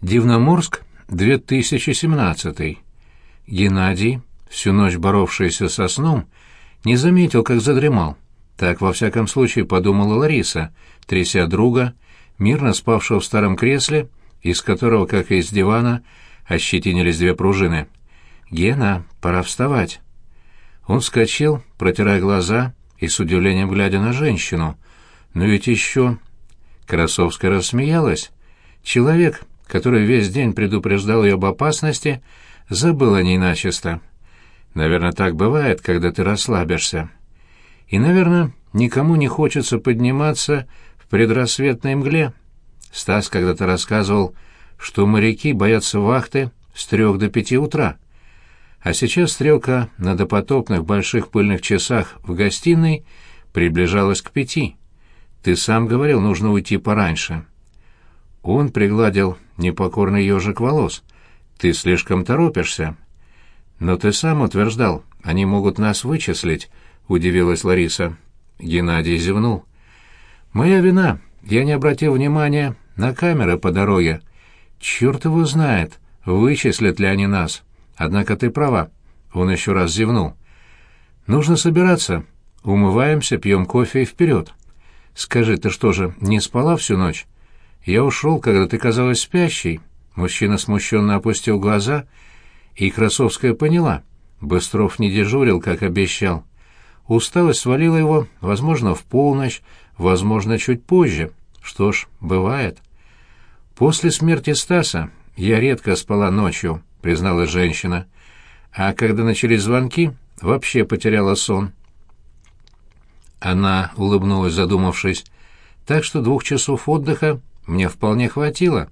Дивноморск, 2017. Геннадий, всю ночь боровшийся со сном, не заметил, как задремал. Так, во всяком случае, подумала Лариса, тряся друга, мирно спавшего в старом кресле, из которого, как и из дивана, ощетинились две пружины. «Гена, пора вставать». Он вскочил, протирая глаза и с удивлением глядя на женщину. «Но ведь еще...» Красовская рассмеялась. Человек, который весь день предупреждал ее об опасности, забыл о ней начисто. Наверное, так бывает, когда ты расслабишься. И, наверное, никому не хочется подниматься в предрассветной мгле. Стас когда-то рассказывал, что моряки боятся вахты с трех до пяти утра. А сейчас стрелка на допотопных больших пыльных часах в гостиной приближалась к пяти. Ты сам говорил, нужно уйти пораньше. Он пригладил непокорный ежик волос. «Ты слишком торопишься». «Но ты сам утверждал, они могут нас вычислить», — удивилась Лариса. Геннадий зевнул. «Моя вина. Я не обратил внимания на камеры по дороге. Черт его знает, вычислят ли они нас. Однако ты права». Он еще раз зевнул. «Нужно собираться. Умываемся, пьем кофе и вперед. Скажи, ты что же, не спала всю ночь?» Я ушел, когда ты казалась спящей. Мужчина смущенно опустил глаза, и Красовская поняла. Быстров не дежурил, как обещал. Усталость свалила его, возможно, в полночь, возможно, чуть позже. Что ж, бывает. После смерти Стаса я редко спала ночью, призналась женщина. А когда начались звонки, вообще потеряла сон. Она улыбнулась, задумавшись. Так что двух часов отдыха мне вполне хватило.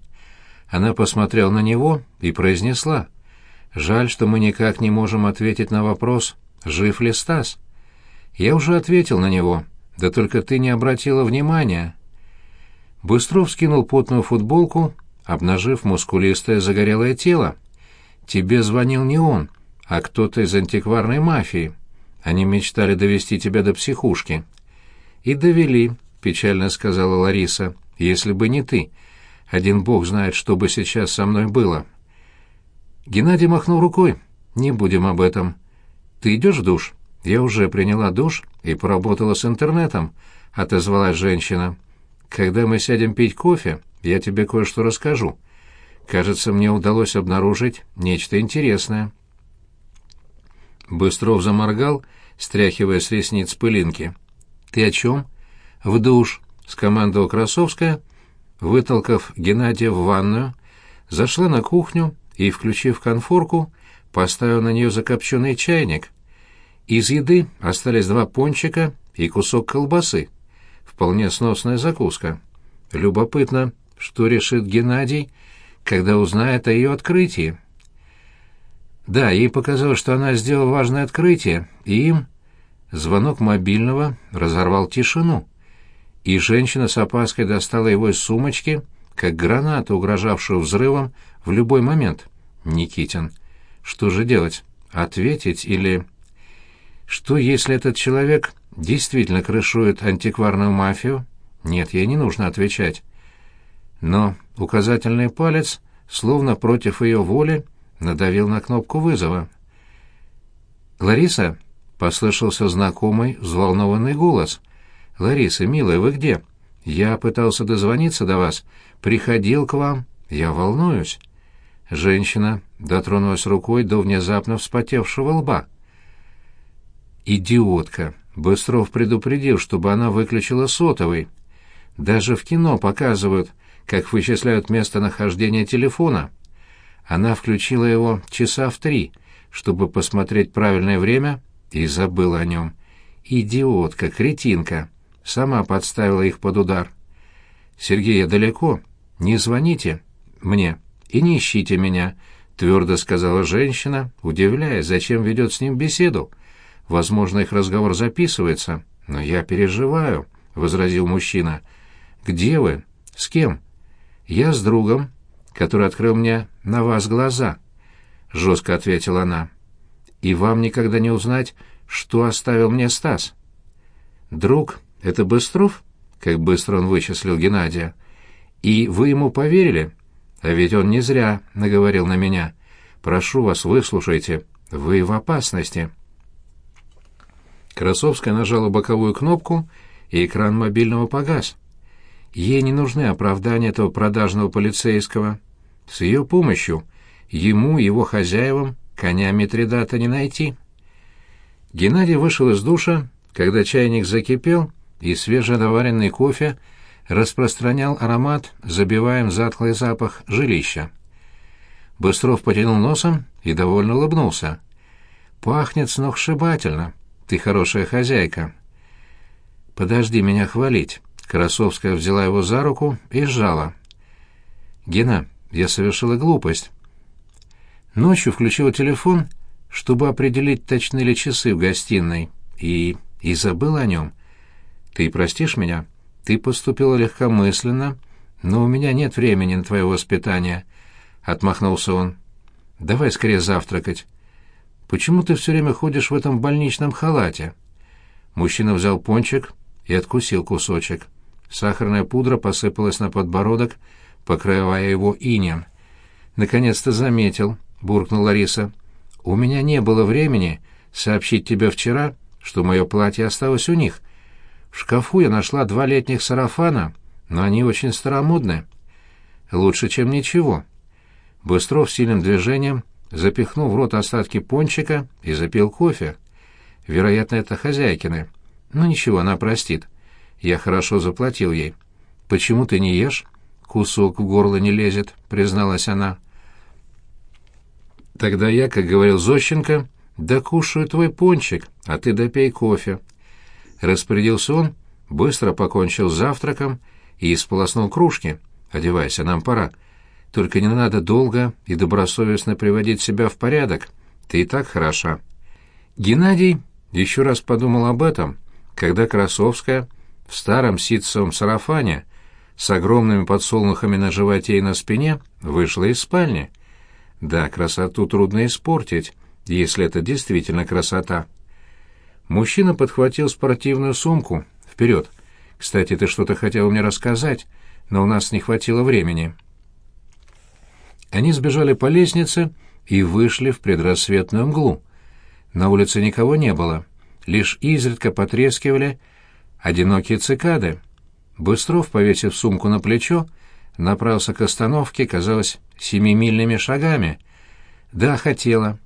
Она посмотрела на него и произнесла. «Жаль, что мы никак не можем ответить на вопрос, жив ли Стас?» «Я уже ответил на него, да только ты не обратила внимания». Быстров скинул потную футболку, обнажив мускулистое загорелое тело. «Тебе звонил не он, а кто-то из антикварной мафии. Они мечтали довести тебя до психушки». «И довели», — печально сказала Лариса если бы не ты. Один бог знает, что бы сейчас со мной было. Геннадий махнул рукой. Не будем об этом. Ты идешь в душ? Я уже приняла душ и поработала с интернетом, отозвалась женщина. Когда мы сядем пить кофе, я тебе кое-что расскажу. Кажется, мне удалось обнаружить нечто интересное. Быстров заморгал, стряхивая с ресниц пылинки. «Ты о чем?» «В душ», — скомандовала Красовская, вытолкав Геннадия в ванную, зашла на кухню и, включив конфорку, поставила на нее закопченный чайник. Из еды остались два пончика и кусок колбасы. Вполне сносная закуска. Любопытно, что решит Геннадий, когда узнает о ее открытии. Да, ей показалось, что она сделала важное открытие, и им... Звонок мобильного разорвал тишину и женщина с опаской достала его из сумочки, как гранату, угрожавшую взрывом в любой момент. Никитин. Что же делать? Ответить или... Что, если этот человек действительно крышует антикварную мафию? Нет, ей не нужно отвечать. Но указательный палец, словно против ее воли, надавил на кнопку вызова. «Лариса?» — послышался знакомый взволнованный голос. «Лариса, милая, вы где? Я пытался дозвониться до вас. Приходил к вам. Я волнуюсь». Женщина дотронулась рукой до внезапно вспотевшего лба. «Идиотка!» Быстров предупредил, чтобы она выключила сотовый. Даже в кино показывают, как вычисляют местонахождение телефона. Она включила его часа в три, чтобы посмотреть правильное время, и забыла о нем. Идиотка, кретинка сама подставила их под удар. «Сергей, я далеко. Не звоните мне и не ищите меня», — твердо сказала женщина, удивляясь, зачем ведет с ним беседу. «Возможно, их разговор записывается, но я переживаю», — возразил мужчина. «Где вы? С кем?» «Я с другом, который открыл мне на вас глаза», — жестко ответила она. «И вам никогда не узнать, что оставил мне Стас». «Друг это Быстров? Как быстро он вычислил Геннадия. И вы ему поверили? А ведь он не зря наговорил на меня. Прошу вас, выслушайте. Вы в опасности». Красовская нажала боковую кнопку, и экран мобильного погас. Ей не нужны оправдания этого продажного полицейского. С ее помощью ему, его хозяевам, коня Митридата не найти. Геннадий вышел из душа, когда чайник закипел, и свежедоваренный кофе распространял аромат, забивая им затхлый запах жилища. Быстров потянул носом и довольно улыбнулся. «Пахнет сногсшибательно. Ты хорошая хозяйка». «Подожди меня хвалить». Красовская взяла его за руку и сжала. «Гена, я совершила глупость. Ночью включила телефон, чтобы определить, точны ли часы в гостиной, и... и забыла о нем. Ты простишь меня? Ты поступила легкомысленно, но у меня нет времени на твое воспитание», — отмахнулся он. «Давай скорее завтракать. Почему ты все время ходишь в этом больничном халате?» Мужчина взял пончик и откусил кусочек. Сахарная пудра посыпалась на подбородок, покрывая его инем. «Наконец-то заметил», — буркнула Лариса. «У меня не было времени сообщить тебе вчера, что мое платье осталось у них. В шкафу я нашла два летних сарафана, но они очень старомодны. Лучше, чем ничего». Быстров сильным движением запихнул в рот остатки пончика и запил кофе. Вероятно, это хозяйкины. Ну ничего, она простит. Я хорошо заплатил ей. Почему ты не ешь? Кусок в горло не лезет, призналась она. Тогда я, как говорил Зощенко, докушаю твой пончик, а ты допей кофе. Распорядился он, быстро покончил с завтраком и сполоснул кружки. Одевайся, нам пора. Только не надо долго и добросовестно приводить себя в порядок. Ты и так хороша. Геннадий еще раз подумал об этом, когда Красовская в старом ситцевом сарафане с огромными подсолнухами на животе и на спине вышла из спальни. Да, красоту трудно испортить, если это действительно красота. Мужчина подхватил спортивную сумку. Вперед. Кстати, ты что-то хотел мне рассказать, но у нас не хватило времени. Они сбежали по лестнице и вышли в предрассветную мглу. На улице никого не было. Лишь изредка потрескивали одинокие цикады. Быстров, повесив сумку на плечо, направился к остановке, казалось, семимильными шагами. Да, хотела.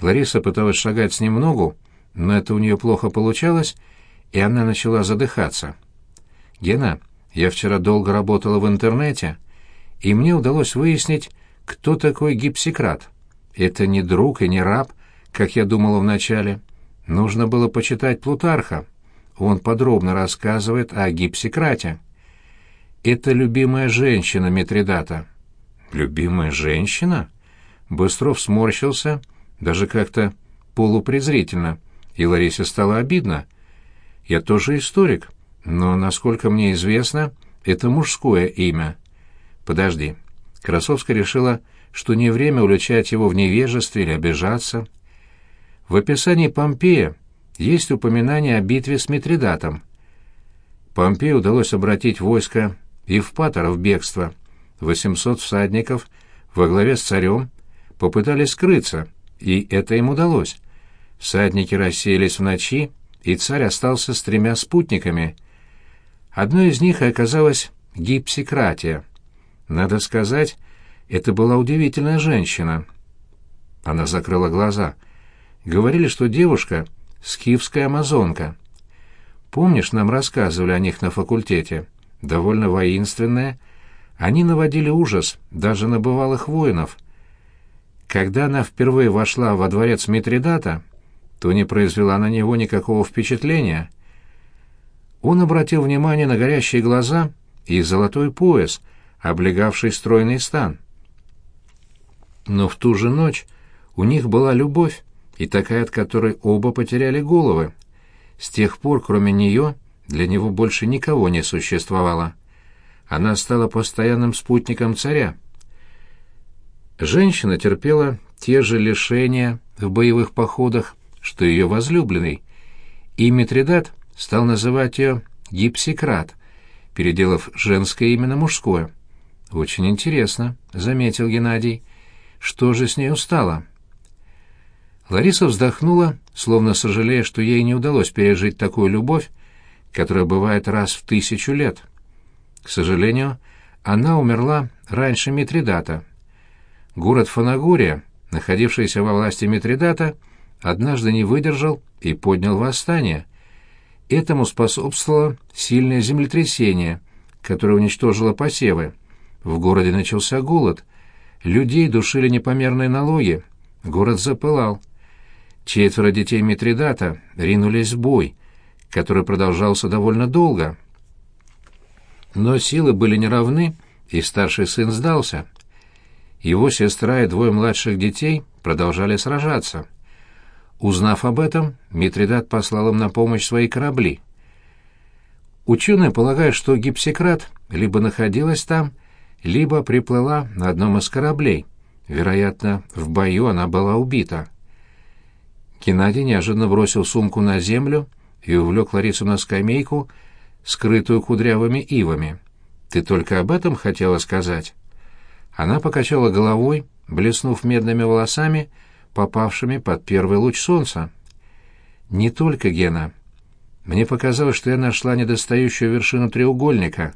Лариса пыталась шагать с ним ногу, но это у нее плохо получалось, и она начала задыхаться. «Гена, я вчера долго работала в интернете, и мне удалось выяснить, кто такой гипсикрат. Это не друг и не раб, как я думала вначале. Нужно было почитать Плутарха. Он подробно рассказывает о гипсикрате. Это любимая женщина Митридата. Любимая женщина? Быстров сморщился, даже как-то полупрезрительно, и Ларисе стало обидно. Я тоже историк, но, насколько мне известно, это мужское имя. Подожди. Красовская решила, что не время уличать его в невежестве или обижаться. В описании Помпея есть упоминание о битве с Митридатом. Помпею удалось обратить войско Евпатора в бегство. 800 всадников во главе с царем попытались скрыться, и это им удалось. Всадники рассеялись в ночи, и царь остался с тремя спутниками. Одной из них оказалась Гипсикратия. Надо сказать, это была удивительная женщина. Она закрыла глаза. Говорили, что девушка — скифская амазонка. Помнишь, нам рассказывали о них на факультете? Довольно воинственная. Они наводили ужас даже на бывалых воинов. Когда она впервые вошла во дворец Митридата, то не произвела на него никакого впечатления. Он обратил внимание на горящие глаза и золотой пояс, облегавший стройный стан. Но в ту же ночь у них была любовь, и такая, от которой оба потеряли головы. С тех пор, кроме нее, для него больше никого не существовало. Она стала постоянным спутником царя. Женщина терпела те же лишения в боевых походах, что ее возлюбленный, и Митридат стал называть ее Гипсикрат, переделав женское имя на мужское. «Очень интересно», — заметил Геннадий. «Что же с ней устало?» Лариса вздохнула, словно сожалея, что ей не удалось пережить такую любовь, которая бывает раз в тысячу лет. К сожалению, она умерла раньше Митридата. Город Фанагория, находившийся во власти Митридата, однажды не выдержал и поднял восстание. Этому способствовало сильное землетрясение, которое уничтожило посевы. В городе начался голод. Людей душили непомерные налоги. Город запылал. Четверо детей Митридата ринулись в бой, который продолжался довольно долго. Но силы были неравны, и старший сын сдался. Его сестра и двое младших детей продолжали сражаться. Узнав об этом, Митридат послал им на помощь свои корабли. Ученые полагают, что Гипсикрат либо находилась там, либо приплыла на одном из кораблей. Вероятно, в бою она была убита. Геннадий неожиданно бросил сумку на землю и увлек Ларису на скамейку, скрытую кудрявыми ивами. «Ты только об этом хотела сказать?» Она покачала головой, блеснув медными волосами, попавшими под первый луч солнца. «Не только, Гена. Мне показалось, что я нашла недостающую вершину треугольника.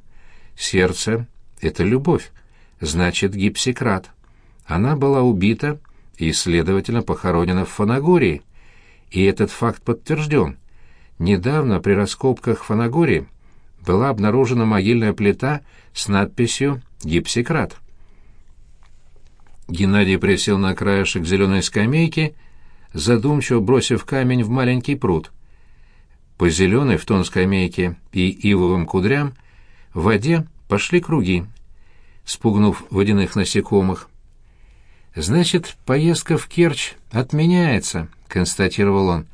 Сердце — это любовь, значит, гипсикрат. Она была убита и, следовательно, похоронена в Фанагории. И этот факт подтвержден. Недавно при раскопках Фанагории была обнаружена могильная плита с надписью «Гипсикрат». Геннадий присел на краешек зеленой скамейки, задумчиво бросив камень в маленький пруд. По зеленой в тон скамейки и ивовым кудрям в воде пошли круги, спугнув водяных насекомых. «Значит, поездка в Керчь отменяется», — констатировал он.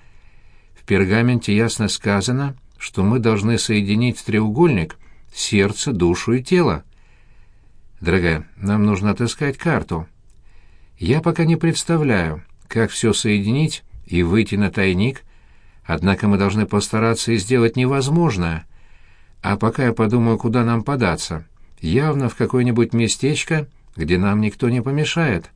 «В пергаменте ясно сказано, что мы должны соединить треугольник сердце, душу и тело. Дорогая, нам нужно отыскать карту». Я пока не представляю, как все соединить и выйти на тайник, однако мы должны постараться и сделать невозможное. А пока я подумаю, куда нам податься. Явно в какое-нибудь местечко, где нам никто не помешает.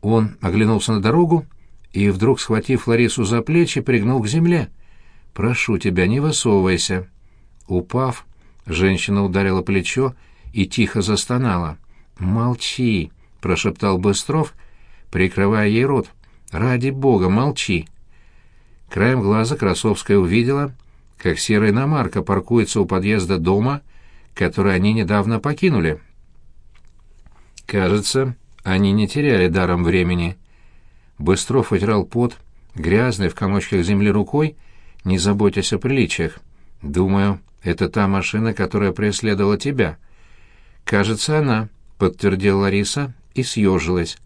Он оглянулся на дорогу и, вдруг схватив Ларису за плечи, пригнул к земле. «Прошу тебя, не высовывайся». Упав, женщина ударила плечо и тихо застонала. «Молчи!» — прошептал Быстров, прикрывая ей рот. «Ради бога, молчи!» Краем глаза Красовская увидела, как серая иномарка паркуется у подъезда дома, который они недавно покинули. Кажется, они не теряли даром времени. Быстров вытирал пот, грязный в комочках земли рукой, не заботясь о приличиях. «Думаю, это та машина, которая преследовала тебя». «Кажется, она», — подтвердила Лариса и съежилась.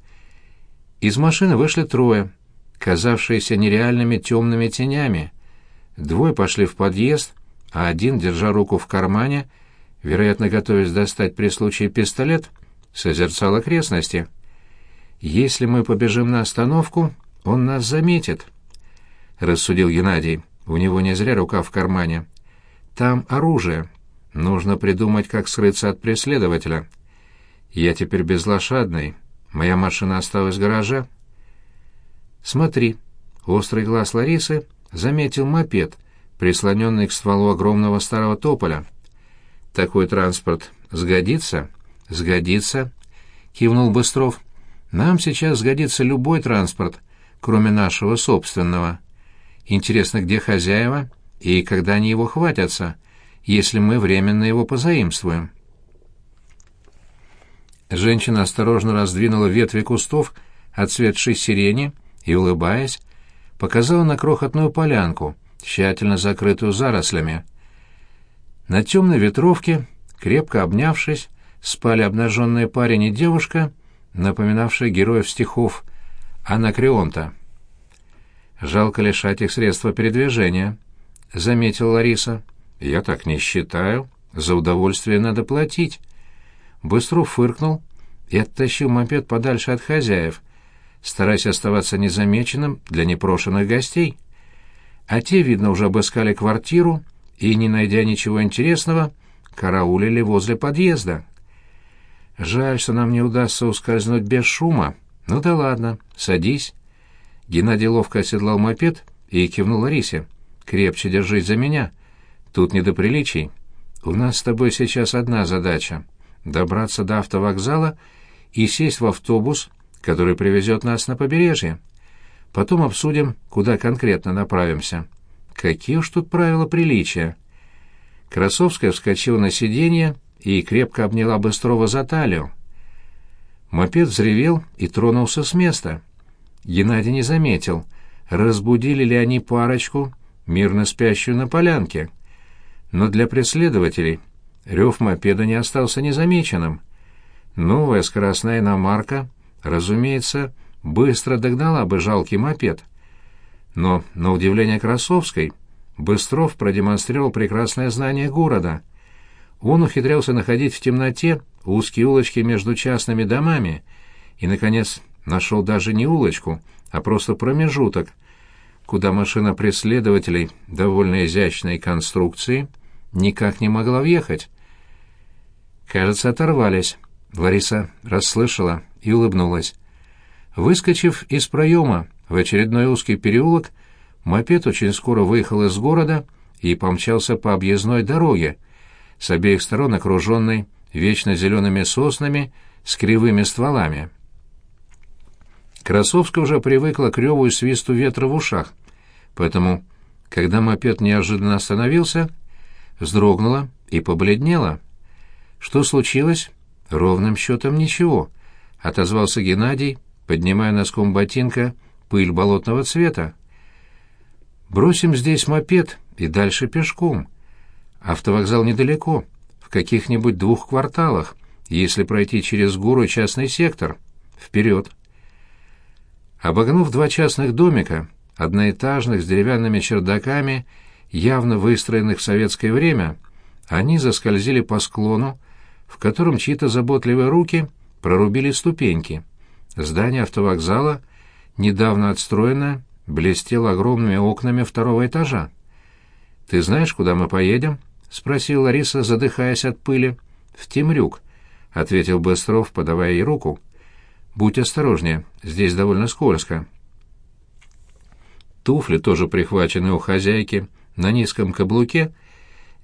Из машины вышли трое, казавшиеся нереальными темными тенями. Двое пошли в подъезд, а один, держа руку в кармане, вероятно, готовясь достать при случае пистолет, созерцал окрестности. «Если мы побежим на остановку, он нас заметит», — рассудил Геннадий. У него не зря рука в кармане. «Там оружие. Нужно придумать, как скрыться от преследователя». Я теперь безлошадный. Моя машина осталась в гараже. Смотри. Острый глаз Ларисы заметил мопед, прислоненный к стволу огромного старого тополя. Такой транспорт сгодится? Сгодится, кивнул Быстров. Нам сейчас сгодится любой транспорт, кроме нашего собственного. Интересно, где хозяева и когда они его хватятся, если мы временно его позаимствуем. Женщина осторожно раздвинула ветви кустов, отцветшей сирени, и, улыбаясь, показала на крохотную полянку, тщательно закрытую зарослями. На темной ветровке, крепко обнявшись, спали обнаженные парень и девушка, напоминавшие героев стихов Анакреонта. «Жалко лишать их средства передвижения», — заметила Лариса. «Я так не считаю. За удовольствие надо платить». Быстров фыркнул и оттащил мопед подальше от хозяев, стараясь оставаться незамеченным для непрошенных гостей. А те, видно, уже обыскали квартиру и, не найдя ничего интересного, караулили возле подъезда. Жаль, что нам не удастся ускользнуть без шума. Ну да ладно, садись». Геннадий ловко оседлал мопед и кивнул Ларисе. «Крепче держись за меня. Тут не до приличий. У нас с тобой сейчас одна задача — добраться до автовокзала и сесть в автобус, который привезет нас на побережье. Потом обсудим, куда конкретно направимся. Какие уж тут правила приличия». Красовская вскочила на сиденье и крепко обняла Быстрова за талию. Мопед взревел и тронулся с места. Геннадий не заметил, разбудили ли они парочку, мирно спящую на полянке. Но для преследователей рев мопеда не остался незамеченным. Новая скоростная иномарка, разумеется, быстро догнала бы жалкий мопед. Но, на удивление Красовской, Быстров продемонстрировал прекрасное знание города. Он ухитрялся находить в темноте узкие улочки между частными домами и, наконец, нашел даже не улочку, а просто промежуток, куда машина преследователей довольно изящной конструкции никак не могла въехать. Кажется, оторвались. Лариса расслышала и улыбнулась. Выскочив из проема в очередной узкий переулок, Мопед очень скоро выехал из города и помчался по объездной дороге, с обеих сторон окруженной вечно зелеными соснами с кривыми стволами. Красовская уже привыкла к реву и свисту ветра в ушах, поэтому, когда мопед неожиданно остановился, вздрогнула и побледнела. «Что случилось?» «Ровным счетом ничего», — отозвался Геннадий, поднимая носком ботинка пыль болотного цвета. Бросим здесь мопед и дальше пешком. Автовокзал недалеко, в каких-нибудь двух кварталах, если пройти через гору частный сектор. Вперед. Обогнув два частных домика, одноэтажных с деревянными чердаками, явно выстроенных в советское время, они заскользили по склону, в котором чьи-то заботливые руки прорубили ступеньки. Здание автовокзала, недавно отстроенное, блестел огромными окнами второго этажа. «Ты знаешь, куда мы поедем?» — спросила Лариса, задыхаясь от пыли. «В Темрюк», — ответил Быстров, подавая ей руку. «Будь осторожнее, здесь довольно скользко». Туфли, тоже прихваченные у хозяйки, на низком каблуке,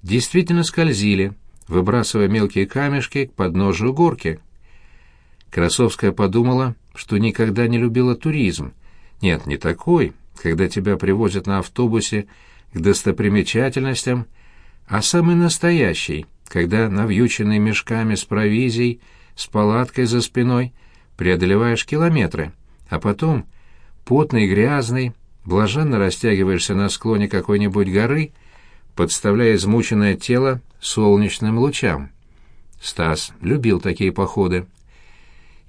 действительно скользили, выбрасывая мелкие камешки к подножию горки. Красовская подумала, что никогда не любила туризм, нет, не такой, когда тебя привозят на автобусе к достопримечательностям, а самый настоящий, когда, навьюченный мешками с провизией, с палаткой за спиной, преодолеваешь километры, а потом, потный и грязный, блаженно растягиваешься на склоне какой-нибудь горы, подставляя измученное тело солнечным лучам. Стас любил такие походы.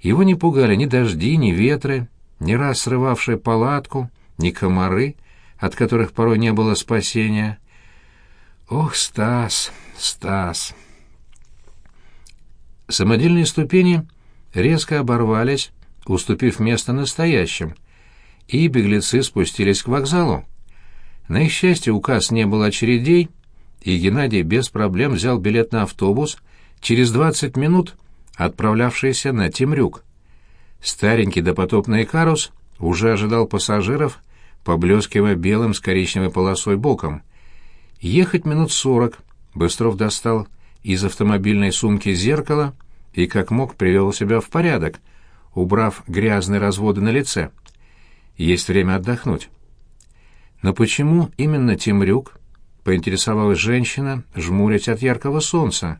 Его не пугали ни дожди, ни ветры, ни раз срывавшие палатку, ни комары, от которых порой не было спасения. Ох, Стас, Стас! Самодельные ступени резко оборвались, уступив место настоящим, и беглецы спустились к вокзалу. На их счастье указ не было очередей, и Геннадий без проблем взял билет на автобус через двадцать минут, отправлявшийся на Темрюк. Старенький допотопный карус уже ожидал пассажиров, поблескивая белым с коричневой полосой боком. Ехать минут сорок. Быстров достал из автомобильной сумки зеркало и как мог привел себя в порядок, убрав грязные разводы на лице. Есть время отдохнуть. Но почему именно Темрюк? Поинтересовалась женщина, жмурясь от яркого солнца.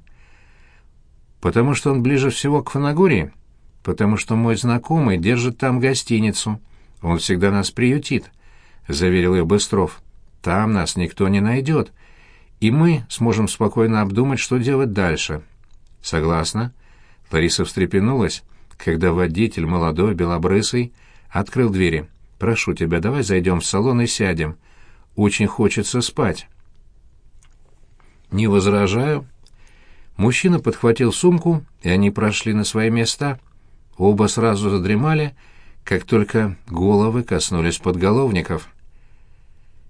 Потому что он ближе всего к Фанагории? потому что мой знакомый держит там гостиницу. Он всегда нас приютит», — заверил ее Быстров. «Там нас никто не найдет, и мы сможем спокойно обдумать, что делать дальше». «Согласна?» Лариса встрепенулась, когда водитель, молодой, белобрысый, открыл двери. «Прошу тебя, давай зайдем в салон и сядем. Очень хочется спать». «Не возражаю». Мужчина подхватил сумку, и они прошли на свои места — Оба сразу задремали, как только головы коснулись подголовников.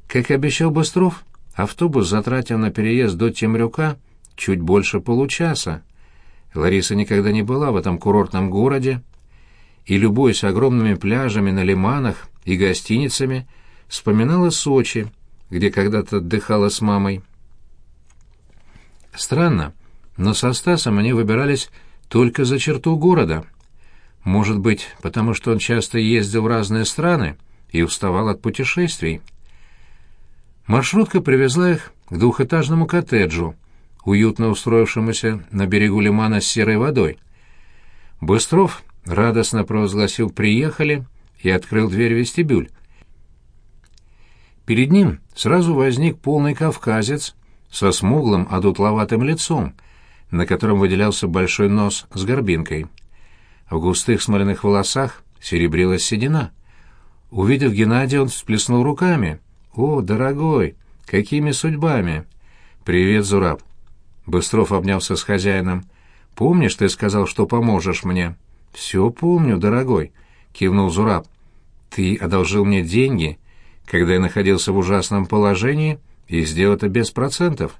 Как обещал Быстров, автобус затратил на переезд до Темрюка чуть больше получаса. Лариса никогда не была в этом курортном городе, и, любуясь огромными пляжами на лиманах и гостиницами, вспоминала Сочи, где когда-то отдыхала с мамой. Странно, но со Стасом они выбирались только за черту города. Может быть, потому что он часто ездил в разные страны и уставал от путешествий. Маршрутка привезла их к двухэтажному коттеджу, уютно устроившемуся на берегу лимана с серой водой. Быстров радостно провозгласил «приехали» и открыл дверь в вестибюль. Перед ним сразу возник полный кавказец со смуглым, одутловатым лицом, на котором выделялся большой нос с горбинкой. В густых смоляных волосах серебрилась седина. Увидев Геннадия, он всплеснул руками. «О, дорогой, какими судьбами!» «Привет, Зураб!» Быстров обнялся с хозяином. «Помнишь, ты сказал, что поможешь мне?» «Все помню, дорогой», — кивнул Зураб. «Ты одолжил мне деньги, когда я находился в ужасном положении, и сделал это без процентов.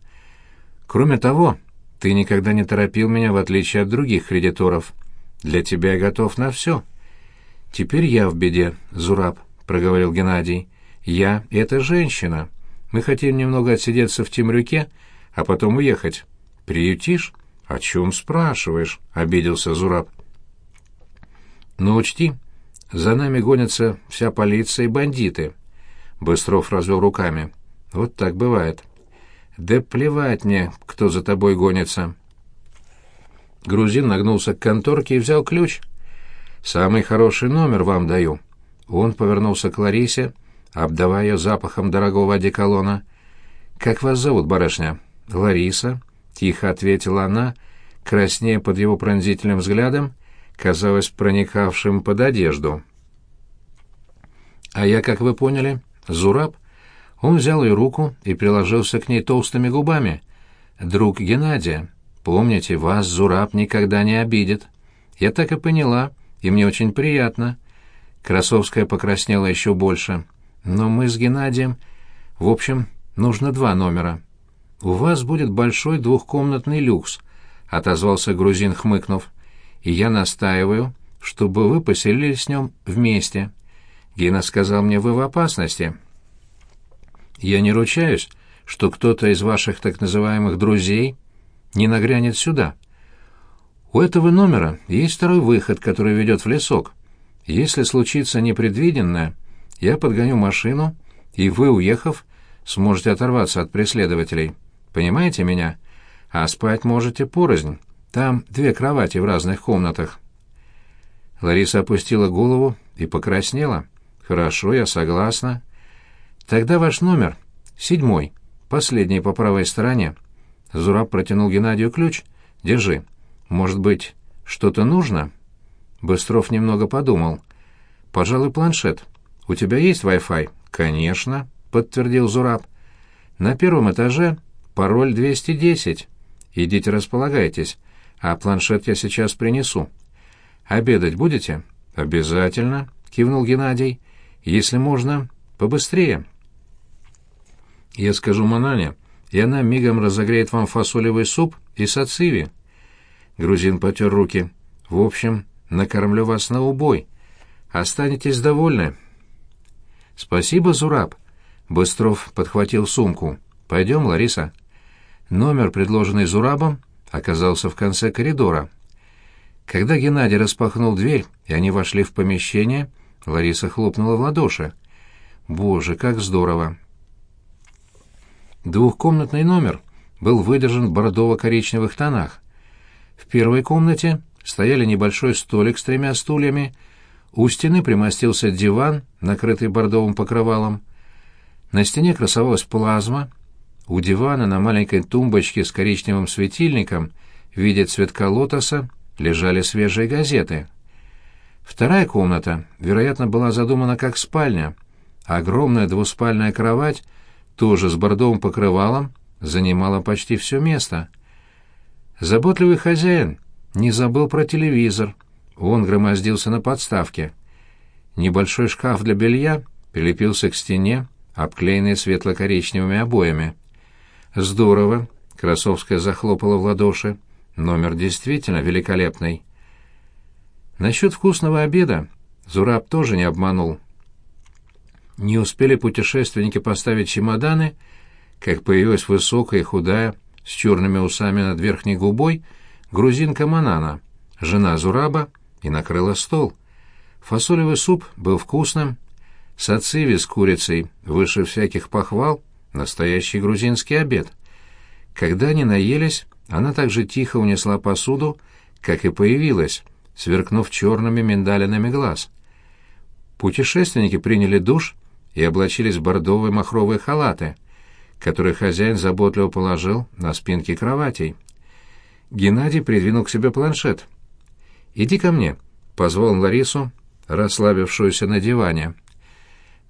Кроме того, ты никогда не торопил меня, в отличие от других кредиторов. Для тебя я готов на все». «Теперь я в беде, Зураб», — проговорил Геннадий. «Я — это женщина. Мы хотим немного отсидеться в темрюке, а потом уехать. Приютишь?» «О чем спрашиваешь?» — обиделся Зураб. «Но учти, за нами гонятся вся полиция и бандиты». Быстров развел руками. «Вот так бывает». «Да плевать мне, кто за тобой гонится». Грузин нагнулся к конторке и взял ключ. «Самый хороший номер вам даю». Он повернулся к Ларисе, обдавая ее запахом дорогого одеколона. «Как вас зовут, барышня?» «Лариса», — тихо ответила она, краснея под его пронзительным взглядом, казалось проникавшим под одежду. «А я, как вы поняли, Зураб?» Он взял ее руку и приложился к ней толстыми губами. «Друг Геннадия, помните, вас Зураб никогда не обидит. Я так и поняла, и мне очень приятно». Красовская покраснела еще больше. «Но мы с Геннадием... В общем, нужно два номера». «У вас будет большой двухкомнатный люкс», — отозвался грузин, хмыкнув и я настаиваю, чтобы вы поселились с ним вместе. Гена сказал мне, вы в опасности. Я не ручаюсь, что кто-то из ваших так называемых друзей не нагрянет сюда. У этого номера есть второй выход, который ведет в лесок. Если случится непредвиденное, я подгоню машину, и вы, уехав, сможете оторваться от преследователей. Понимаете меня? А спать можете порознь. Там две кровати в разных комнатах. Лариса опустила голову и покраснела. Хорошо, я согласна. Тогда ваш номер седьмой, последний по правой стороне. Зураб протянул Геннадию ключ. Держи. Может быть, что-то нужно? Быстров немного подумал. Пожалуй, планшет. У тебя есть Wi-Fi? Конечно, подтвердил Зураб. На первом этаже пароль 210. Идите располагайтесь а планшет я сейчас принесу. Обедать будете? Обязательно, кивнул Геннадий. Если можно, побыстрее. Я скажу Манане, и она мигом разогреет вам фасолевый суп и сациви. Грузин потер руки. В общем, накормлю вас на убой. Останетесь довольны. Спасибо, Зураб. Быстров подхватил сумку. Пойдем, Лариса. Номер, предложенный Зурабом, оказался в конце коридора. Когда Геннадий распахнул дверь, и они вошли в помещение, Лариса хлопнула в ладоши. «Боже, как здорово!» Двухкомнатный номер был выдержан в бордово-коричневых тонах. В первой комнате стояли небольшой столик с тремя стульями, у стены примостился диван, накрытый бордовым покрывалом. На стене красовалась плазма — у дивана на маленькой тумбочке с коричневым светильником в виде цветка лотоса лежали свежие газеты. Вторая комната, вероятно, была задумана как спальня. Огромная двуспальная кровать, тоже с бордовым покрывалом, занимала почти все место. Заботливый хозяин не забыл про телевизор. Он громоздился на подставке. Небольшой шкаф для белья прилепился к стене, обклеенный светло-коричневыми обоями. «Здорово!» — Красовская захлопала в ладоши. Номер действительно великолепный. Насчет вкусного обеда Зураб тоже не обманул. Не успели путешественники поставить чемоданы, как появилась высокая и худая, с черными усами над верхней губой, грузинка Манана, жена Зураба, и накрыла стол. Фасолевый суп был вкусным, сациви с курицей, выше всяких похвал, настоящий грузинский обед. Когда они наелись, она также тихо унесла посуду, как и появилась, сверкнув черными миндалинами глаз. Путешественники приняли душ и облачились в бордовые махровые халаты, которые хозяин заботливо положил на спинки кроватей. Геннадий придвинул к себе планшет. «Иди ко мне», — позвал Ларису, расслабившуюся на диване.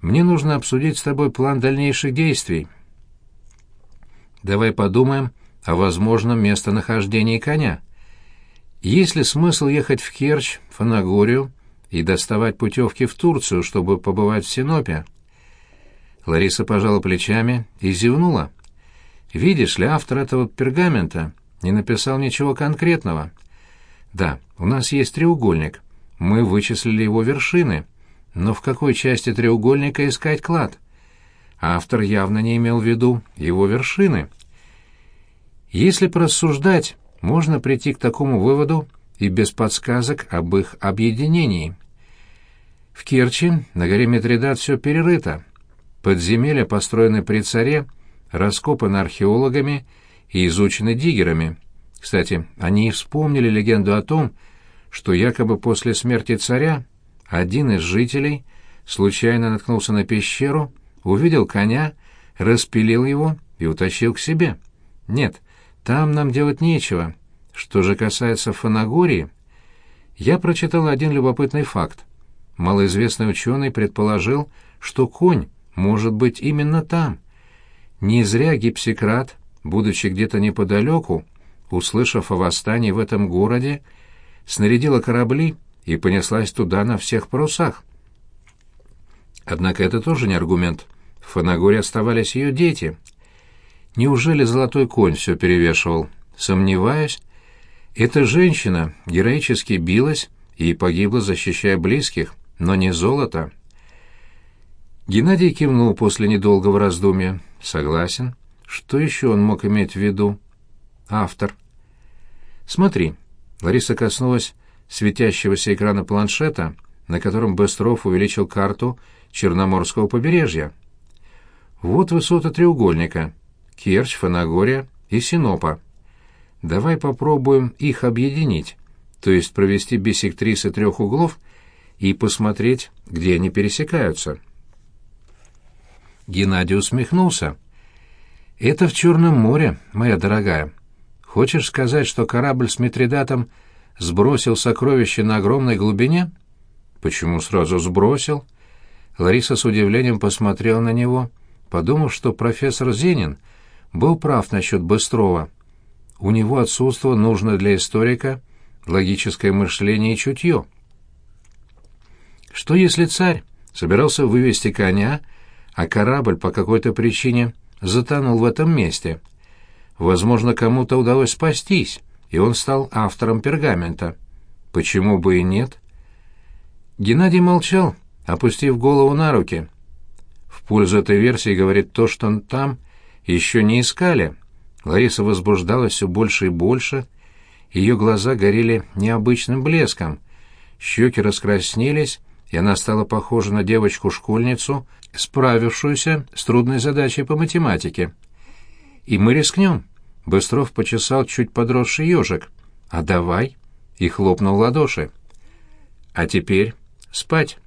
«Мне нужно обсудить с тобой план дальнейших действий. Давай подумаем о возможном местонахождении коня. Есть ли смысл ехать в Керчь, Фанагорию и доставать путевки в Турцию, чтобы побывать в Синопе? Лариса пожала плечами и зевнула. Видишь ли, автор этого пергамента не написал ничего конкретного. Да, у нас есть треугольник. Мы вычислили его вершины. Но в какой части треугольника искать клад? Автор явно не имел в виду его вершины — если порассуждать, можно прийти к такому выводу и без подсказок об их объединении. В Керчи на горе Митридат все перерыто. Подземелья, построенные при царе, раскопаны археологами и изучены диггерами. Кстати, они и вспомнили легенду о том, что якобы после смерти царя один из жителей случайно наткнулся на пещеру, увидел коня, распилил его и утащил к себе. Нет, там нам делать нечего. Что же касается Фанагории, я прочитал один любопытный факт. Малоизвестный ученый предположил, что конь может быть именно там. Не зря Гипсикрат, будучи где-то неподалеку, услышав о восстании в этом городе, снарядила корабли и понеслась туда на всех парусах. Однако это тоже не аргумент. В Фанагоре оставались ее дети — Неужели золотой конь все перевешивал? Сомневаюсь. Эта женщина героически билась и погибла, защищая близких, но не золото. Геннадий кивнул после недолгого раздумья. Согласен. Что еще он мог иметь в виду? Автор. Смотри. Лариса коснулась светящегося экрана планшета, на котором Быстров увеличил карту Черноморского побережья. Вот высота треугольника. Керчь, Фанагория и Синопа. Давай попробуем их объединить, то есть провести биссектрисы трех углов и посмотреть, где они пересекаются. Геннадий усмехнулся. «Это в Черном море, моя дорогая. Хочешь сказать, что корабль с Митридатом сбросил сокровище на огромной глубине?» «Почему сразу сбросил?» Лариса с удивлением посмотрела на него, подумав, что профессор Зенин — был прав насчет Быстрова. У него отсутствовало нужное для историка логическое мышление и чутье. Что если царь собирался вывести коня, а корабль по какой-то причине затонул в этом месте? Возможно, кому-то удалось спастись, и он стал автором пергамента. Почему бы и нет? Геннадий молчал, опустив голову на руки. В пользу этой версии говорит то, что он там еще не искали. Лариса возбуждалась все больше и больше. Ее глаза горели необычным блеском. Щеки раскраснелись, и она стала похожа на девочку-школьницу, справившуюся с трудной задачей по математике. «И мы рискнем», — Быстров почесал чуть подросший ежик. «А давай», — и хлопнул ладоши. «А теперь спать».